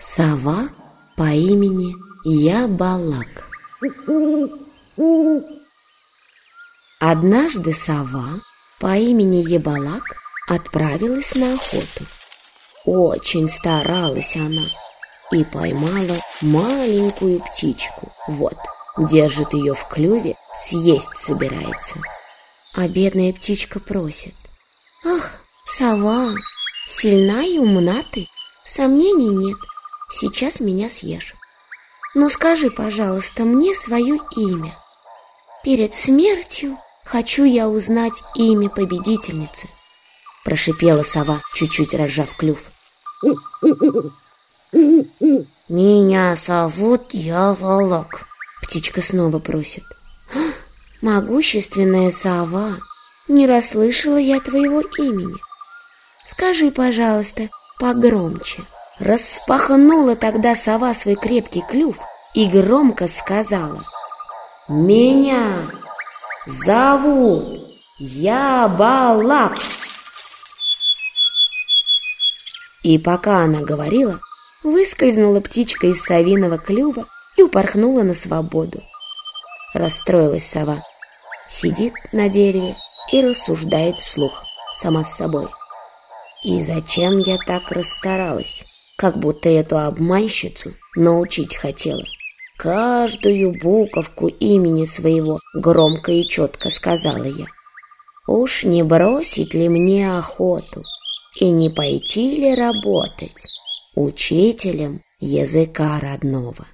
Сова по имени Ябалак. Однажды сова по имени Ебалак отправилась на охоту. Очень старалась она и поймала маленькую птичку. Вот, держит ее в клюве, съесть собирается. А бедная птичка просит. «Ах, сова, сильна и умна ты, сомнений нет, сейчас меня съешь. Но скажи, пожалуйста, мне свое имя. Перед смертью хочу я узнать имя победительницы. Прошипела сова, чуть-чуть разжав клюв. Меня зовут Яволок. Птичка снова просит. Могущественная сова, не расслышала я твоего имени. Скажи, пожалуйста, погромче. Распахнула тогда сова свой крепкий клюв и громко сказала «Меня зовут Ябалак!» И пока она говорила, выскользнула птичка из совиного клюва и упорхнула на свободу. Расстроилась сова, сидит на дереве и рассуждает вслух, сама с собой. И зачем я так расстаралась? как будто эту обманщицу научить хотела. Каждую буковку имени своего громко и четко сказала я. Уж не бросить ли мне охоту и не пойти ли работать учителем языка родного?